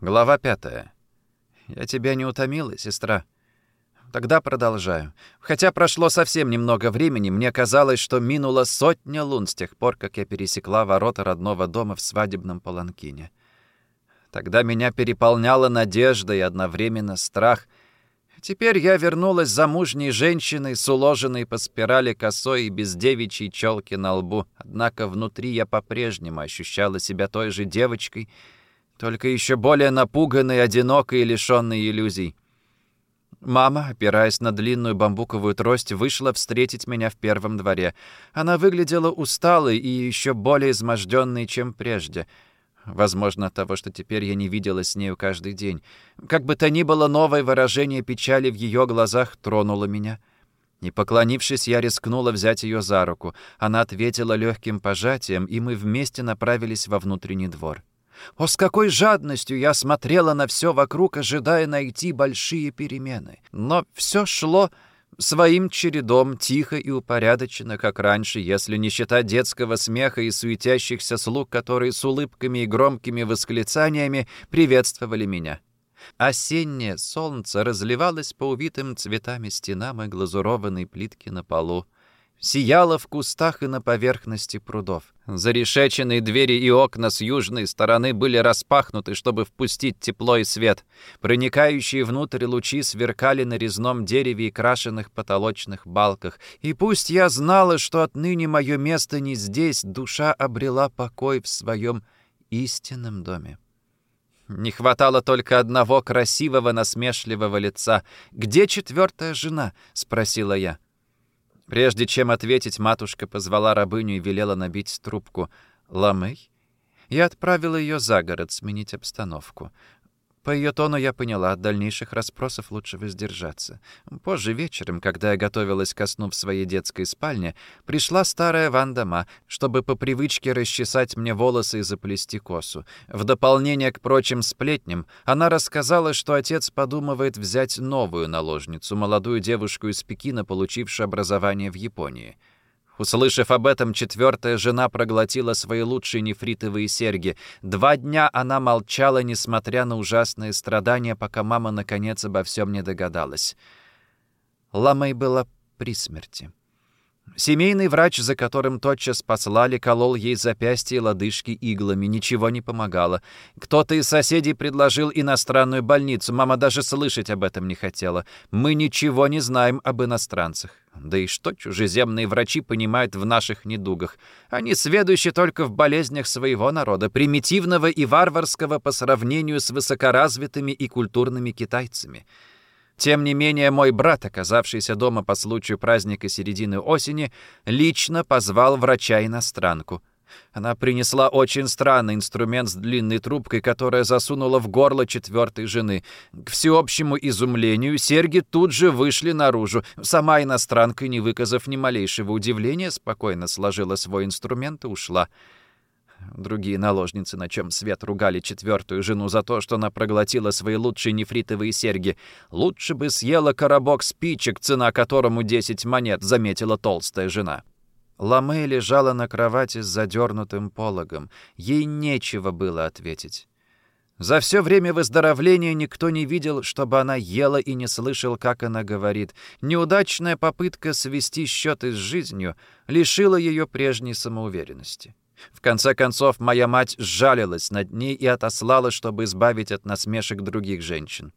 Глава пятая. Я тебя не утомила, сестра? Тогда продолжаю. Хотя прошло совсем немного времени, мне казалось, что минуло сотня лун с тех пор, как я пересекла ворота родного дома в свадебном паланкине. Тогда меня переполняла надежда и одновременно страх. Теперь я вернулась замужней женщиной с уложенной по спирали косой и без девичьей челки на лбу. Однако внутри я по-прежнему ощущала себя той же девочкой — только еще более напуганный, одинокой и лишённой иллюзий. Мама, опираясь на длинную бамбуковую трость, вышла встретить меня в первом дворе. Она выглядела усталой и еще более изможденной, чем прежде. Возможно, от того, что теперь я не видела с нею каждый день. Как бы то ни было, новое выражение печали в ее глазах тронуло меня. Не поклонившись, я рискнула взять ее за руку. Она ответила легким пожатием, и мы вместе направились во внутренний двор. О, с какой жадностью я смотрела на все вокруг, ожидая найти большие перемены. Но все шло своим чередом, тихо и упорядоченно, как раньше, если не считать детского смеха и суетящихся слуг, которые с улыбками и громкими восклицаниями приветствовали меня. Осеннее солнце разливалось по увитым цветами стенам и глазурованной плитке на полу сияло в кустах и на поверхности прудов. Зарешеченные двери и окна с южной стороны были распахнуты, чтобы впустить тепло и свет. Проникающие внутрь лучи сверкали на резном дереве и крашенных потолочных балках. И пусть я знала, что отныне мое место не здесь, душа обрела покой в своем истинном доме. Не хватало только одного красивого насмешливого лица. «Где четвертая жена?» — спросила я. Прежде чем ответить, матушка позвала рабыню и велела набить трубку. «Ламей?» Я отправила ее за город сменить обстановку. По ее тону я поняла, от дальнейших расспросов лучше воздержаться. Позже вечером, когда я готовилась ко сну в своей детской спальне, пришла старая Вандама, чтобы по привычке расчесать мне волосы и заплести косу. В дополнение к прочим сплетням, она рассказала, что отец подумывает взять новую наложницу, молодую девушку из Пекина, получившую образование в Японии. Услышав об этом, четвертая жена проглотила свои лучшие нефритовые серьги. Два дня она молчала, несмотря на ужасные страдания, пока мама наконец обо всем не догадалась. Ламей была при смерти. Семейный врач, за которым тотчас послали, колол ей запястья и лодыжки иглами. Ничего не помогало. Кто-то из соседей предложил иностранную больницу. Мама даже слышать об этом не хотела. Мы ничего не знаем об иностранцах. Да и что чужеземные врачи понимают в наших недугах? Они сведущи только в болезнях своего народа, примитивного и варварского по сравнению с высокоразвитыми и культурными китайцами. Тем не менее, мой брат, оказавшийся дома по случаю праздника середины осени, лично позвал врача-иностранку. Она принесла очень странный инструмент с длинной трубкой, которая засунула в горло четвертой жены. К всеобщему изумлению серьги тут же вышли наружу. Сама иностранка, не выказав ни малейшего удивления, спокойно сложила свой инструмент и ушла. Другие наложницы, на чем свет ругали четвертую жену за то, что она проглотила свои лучшие нефритовые серьги. «Лучше бы съела коробок спичек, цена которому 10 монет», — заметила толстая жена. Ламе лежала на кровати с задернутым пологом. Ей нечего было ответить. За все время выздоровления никто не видел, чтобы она ела и не слышал, как она говорит. Неудачная попытка свести счеты с жизнью лишила ее прежней самоуверенности. В конце концов, моя мать сжалилась над ней и отослала, чтобы избавить от насмешек других женщин.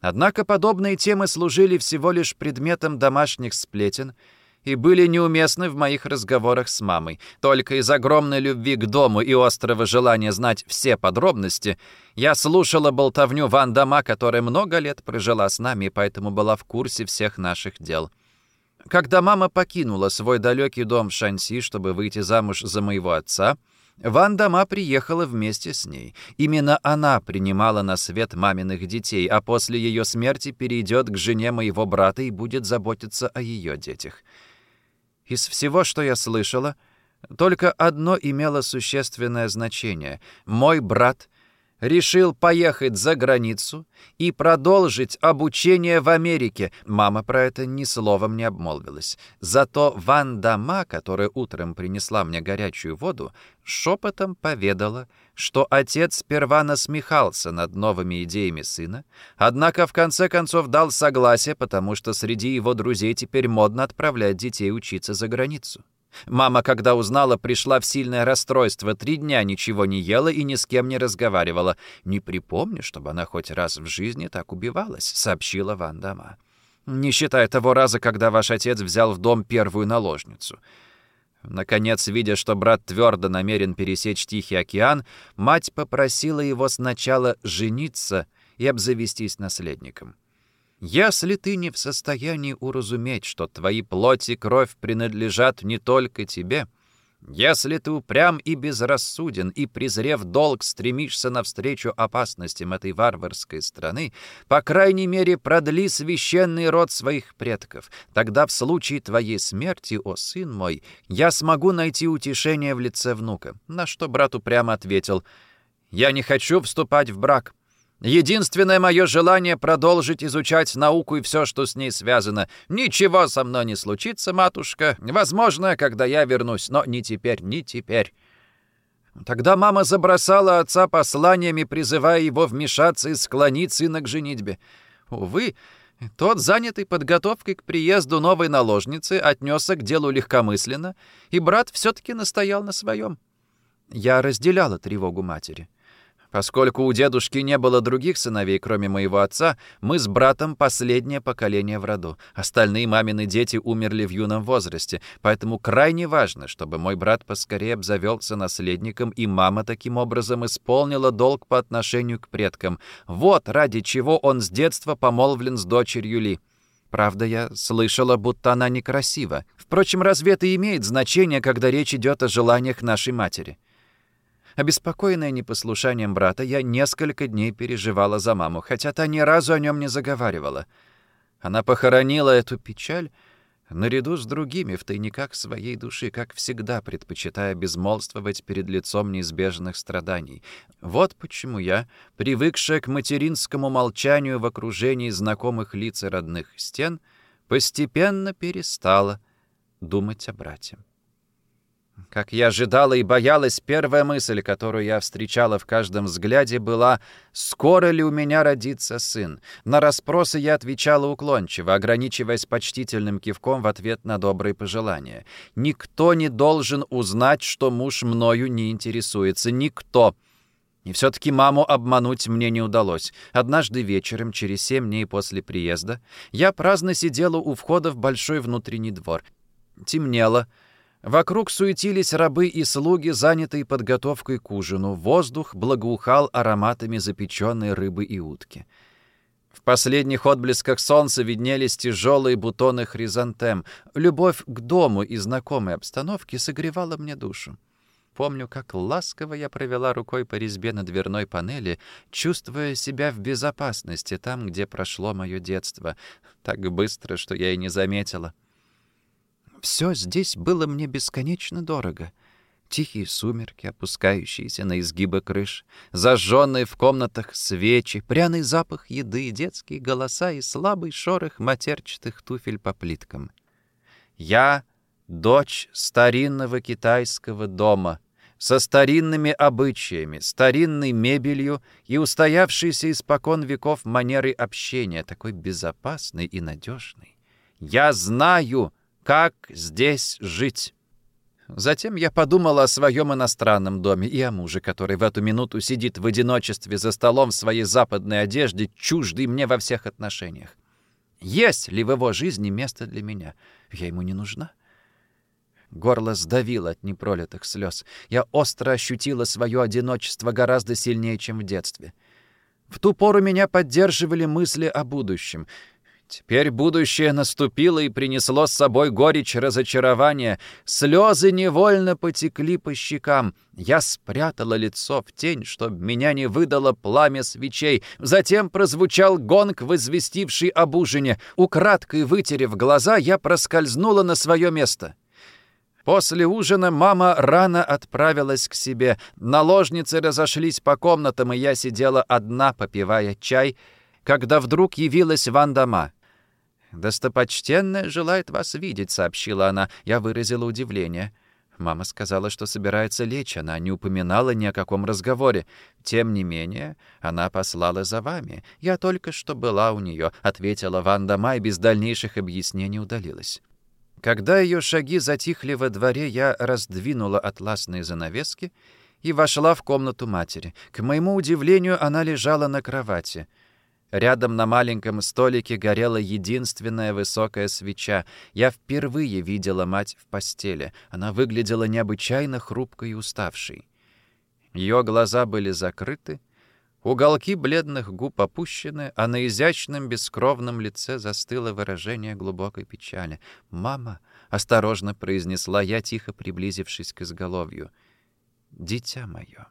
Однако подобные темы служили всего лишь предметом домашних сплетен и были неуместны в моих разговорах с мамой. Только из огромной любви к дому и острого желания знать все подробности я слушала болтовню Ван Дома, которая много лет прожила с нами и поэтому была в курсе всех наших дел. Когда мама покинула свой далекий дом в Шанси, чтобы выйти замуж за моего отца, Ван Дама приехала вместе с ней. Именно она принимала на свет маминых детей, а после ее смерти перейдет к жене моего брата и будет заботиться о ее детях. Из всего, что я слышала, только одно имело существенное значение. Мой брат решил поехать за границу и продолжить обучение в Америке. Мама про это ни словом не обмолвилась. Зато Ван Дама, которая утром принесла мне горячую воду, шепотом поведала, что отец сперва насмехался над новыми идеями сына, однако в конце концов дал согласие, потому что среди его друзей теперь модно отправлять детей учиться за границу. Мама, когда узнала, пришла в сильное расстройство, три дня ничего не ела и ни с кем не разговаривала. «Не припомню, чтобы она хоть раз в жизни так убивалась», — сообщила Ван Дама. «Не считая того раза, когда ваш отец взял в дом первую наложницу». Наконец, видя, что брат твердо намерен пересечь Тихий океан, мать попросила его сначала жениться и обзавестись наследником. Если ты не в состоянии уразуметь, что твои плоть и кровь принадлежат не только тебе, если ты упрям и безрассуден, и, презрев долг, стремишься навстречу опасностям этой варварской страны, по крайней мере, продли священный род своих предков. Тогда в случае твоей смерти, о сын мой, я смогу найти утешение в лице внука. На что брат упрямо ответил, «Я не хочу вступать в брак. Единственное мое желание — продолжить изучать науку и все, что с ней связано. Ничего со мной не случится, матушка. Возможно, когда я вернусь, но не теперь, не теперь». Тогда мама забросала отца посланиями, призывая его вмешаться и склонить сына к женитьбе. Увы, тот, занятый подготовкой к приезду новой наложницы, отнесся к делу легкомысленно, и брат все-таки настоял на своем. Я разделяла тревогу матери. Поскольку у дедушки не было других сыновей, кроме моего отца, мы с братом последнее поколение в роду. Остальные мамины дети умерли в юном возрасте, поэтому крайне важно, чтобы мой брат поскорее обзавелся наследником, и мама таким образом исполнила долг по отношению к предкам. Вот ради чего он с детства помолвлен с дочерью Ли. Правда, я слышала, будто она некрасива. Впрочем, разве это имеет значение, когда речь идет о желаниях нашей матери? Обеспокоенная непослушанием брата, я несколько дней переживала за маму, хотя та ни разу о нем не заговаривала. Она похоронила эту печаль наряду с другими в тайниках своей души, как всегда предпочитая безмолвствовать перед лицом неизбежных страданий. Вот почему я, привыкшая к материнскому молчанию в окружении знакомых лиц и родных стен, постепенно перестала думать о брате. Как я ожидала и боялась, первая мысль, которую я встречала в каждом взгляде, была «Скоро ли у меня родится сын?». На расспросы я отвечала уклончиво, ограничиваясь почтительным кивком в ответ на добрые пожелания. «Никто не должен узнать, что муж мною не интересуется. Никто!» И все-таки маму обмануть мне не удалось. Однажды вечером, через семь дней после приезда, я праздно сидела у входа в большой внутренний двор. Темнело. Вокруг суетились рабы и слуги, занятые подготовкой к ужину. Воздух благоухал ароматами запеченной рыбы и утки. В последних отблесках солнца виднелись тяжелые бутоны хризантем. Любовь к дому и знакомой обстановке согревала мне душу. Помню, как ласково я провела рукой по резьбе на дверной панели, чувствуя себя в безопасности там, где прошло мое детство, так быстро, что я и не заметила. Все здесь было мне бесконечно дорого. Тихие сумерки, опускающиеся на изгибы крыш, зажженные в комнатах свечи, пряный запах еды, детские голоса и слабый шорох матерчатых туфель по плиткам. Я — дочь старинного китайского дома — со старинными обычаями, старинной мебелью и устоявшейся испокон веков манерой общения, такой безопасной и надежной. Я знаю, как здесь жить? Затем я подумала о своем иностранном доме и о муже, который в эту минуту сидит в одиночестве за столом в своей западной одежде, чуждый мне во всех отношениях. Есть ли в его жизни место для меня? Я ему не нужна. Горло сдавило от непролитых слез. Я остро ощутила свое одиночество гораздо сильнее, чем в детстве. В ту пору меня поддерживали мысли о будущем — Теперь будущее наступило и принесло с собой горечь разочарования. Слезы невольно потекли по щекам. Я спрятала лицо в тень, чтобы меня не выдало пламя свечей. Затем прозвучал гонг, возвестивший об ужине. Украдкой вытерев глаза, я проскользнула на свое место. После ужина мама рано отправилась к себе. Наложницы разошлись по комнатам, и я сидела одна, попивая чай, когда вдруг явилась Вандама. «Достопочтенная желает вас видеть», — сообщила она. Я выразила удивление. Мама сказала, что собирается лечь. Она не упоминала ни о каком разговоре. Тем не менее, она послала за вами. Я только что была у нее, ответила Ванда Май, без дальнейших объяснений удалилась. Когда ее шаги затихли во дворе, я раздвинула атласные занавески и вошла в комнату матери. К моему удивлению, она лежала на кровати — Рядом на маленьком столике горела единственная высокая свеча. Я впервые видела мать в постели. Она выглядела необычайно хрупкой и уставшей. Ее глаза были закрыты, уголки бледных губ опущены, а на изящном бескровном лице застыло выражение глубокой печали. «Мама!» — осторожно произнесла я, тихо приблизившись к изголовью. «Дитя мое!»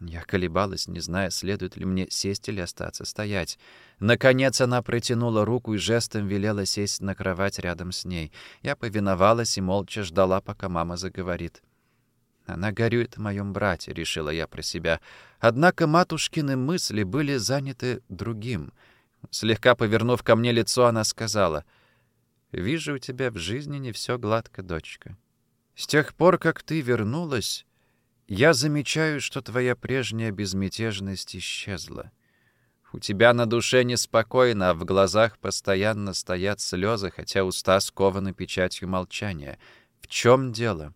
Я колебалась, не зная, следует ли мне сесть или остаться стоять. Наконец она протянула руку и жестом велела сесть на кровать рядом с ней. Я повиновалась и молча ждала, пока мама заговорит. «Она горюет о моем брате», — решила я про себя. Однако матушкины мысли были заняты другим. Слегка повернув ко мне лицо, она сказала, «Вижу, у тебя в жизни не все гладко, дочка. С тех пор, как ты вернулась, я замечаю, что твоя прежняя безмятежность исчезла. У тебя на душе неспокойно, а в глазах постоянно стоят слезы, хотя уста скованы печатью молчания. В чем дело?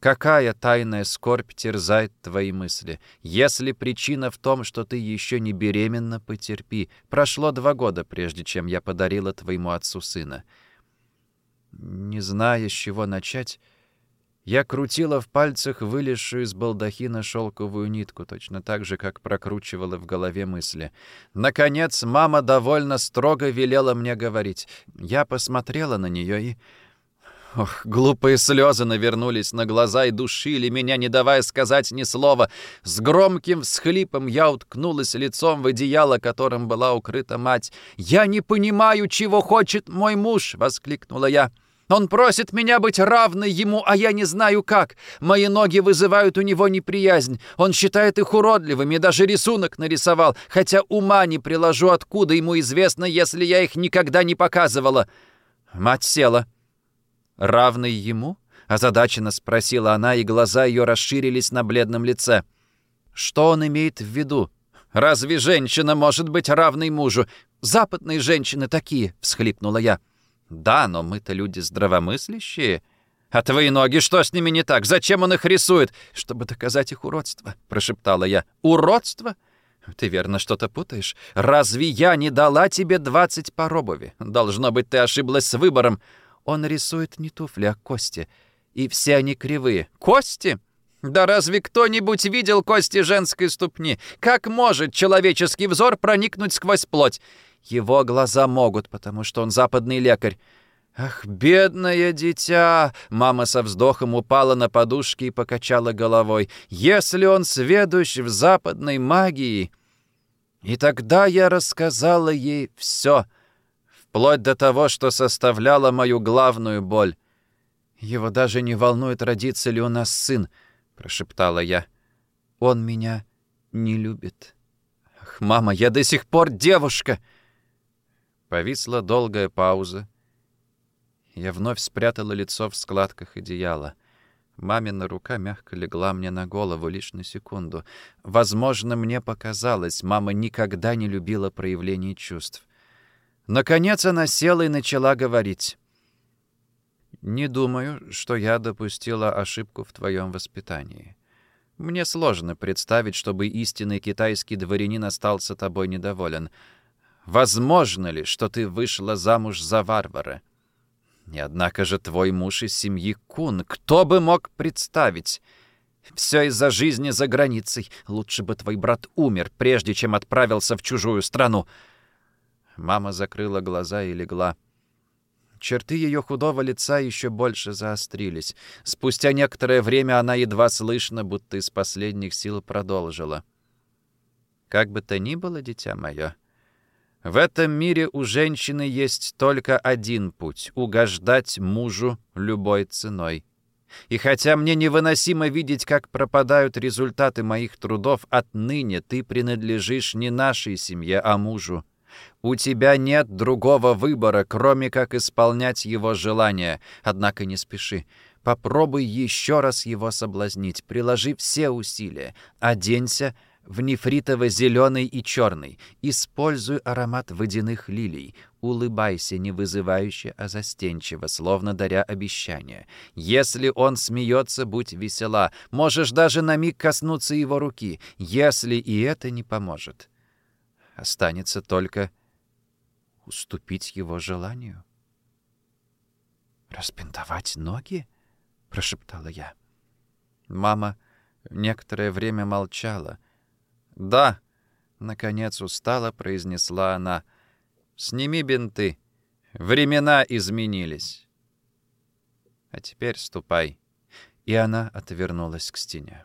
Какая тайная скорбь терзает твои мысли? Если причина в том, что ты еще не беременна, потерпи. Прошло два года, прежде чем я подарила твоему отцу сына. Не зная, с чего начать, я крутила в пальцах вылезшую из балдахина шелковую нитку, точно так же, как прокручивала в голове мысли. Наконец, мама довольно строго велела мне говорить. Я посмотрела на нее и... Ох, глупые слезы навернулись на глаза и душили меня, не давая сказать ни слова. С громким всхлипом я уткнулась лицом в одеяло, которым была укрыта мать. «Я не понимаю, чего хочет мой муж!» — воскликнула я. Он просит меня быть равной ему, а я не знаю как. Мои ноги вызывают у него неприязнь. Он считает их уродливыми, даже рисунок нарисовал, хотя ума не приложу, откуда ему известно, если я их никогда не показывала. Мать села. «Равный ему?» — озадаченно спросила она, и глаза ее расширились на бледном лице. «Что он имеет в виду? Разве женщина может быть равной мужу? Западные женщины такие!» — всхлипнула я. «Да, но мы-то люди здравомыслящие. А твои ноги, что с ними не так? Зачем он их рисует? Чтобы доказать их уродство», — прошептала я. «Уродство?» «Ты верно что-то путаешь. Разве я не дала тебе двадцать пар обуви? Должно быть, ты ошиблась с выбором. Он рисует не туфли, а кости. И все они кривые. Кости? Да разве кто-нибудь видел кости женской ступни? Как может человеческий взор проникнуть сквозь плоть? Его глаза могут, потому что он западный лекарь. «Ах, бедное дитя!» Мама со вздохом упала на подушки и покачала головой. «Если он сведущ в западной магии...» И тогда я рассказала ей все, вплоть до того, что составляло мою главную боль. «Его даже не волнует, родится ли у нас сын», — прошептала я. «Он меня не любит». «Ах, мама, я до сих пор девушка!» Повисла долгая пауза. Я вновь спрятала лицо в складках одеяла. Мамина рука мягко легла мне на голову лишь на секунду. Возможно, мне показалось, мама никогда не любила проявлений чувств. Наконец она села и начала говорить. «Не думаю, что я допустила ошибку в твоем воспитании. Мне сложно представить, чтобы истинный китайский дворянин остался тобой недоволен. Возможно ли, что ты вышла замуж за варвара? И однако же твой муж из семьи Кун. Кто бы мог представить? Все из-за жизни за границей. Лучше бы твой брат умер, прежде чем отправился в чужую страну. Мама закрыла глаза и легла. Черты ее худого лица еще больше заострились. Спустя некоторое время она едва слышно, будто из последних сил продолжила. «Как бы то ни было, дитя мое, в этом мире у женщины есть только один путь — угождать мужу любой ценой. И хотя мне невыносимо видеть, как пропадают результаты моих трудов, отныне ты принадлежишь не нашей семье, а мужу. У тебя нет другого выбора, кроме как исполнять его желания. Однако не спеши. Попробуй еще раз его соблазнить, приложи все усилия. Оденься в нефритово-зеленый и черный. Используй аромат водяных лилий. Улыбайся не вызывающе, а застенчиво, словно даря обещание. Если он смеется, будь весела. Можешь даже на миг коснуться его руки. Если и это не поможет, останется только уступить его желанию. «Распинтовать ноги?» — прошептала я. Мама некоторое время молчала — «Да», — наконец устало произнесла она. «Сними бинты. Времена изменились. А теперь ступай». И она отвернулась к стене.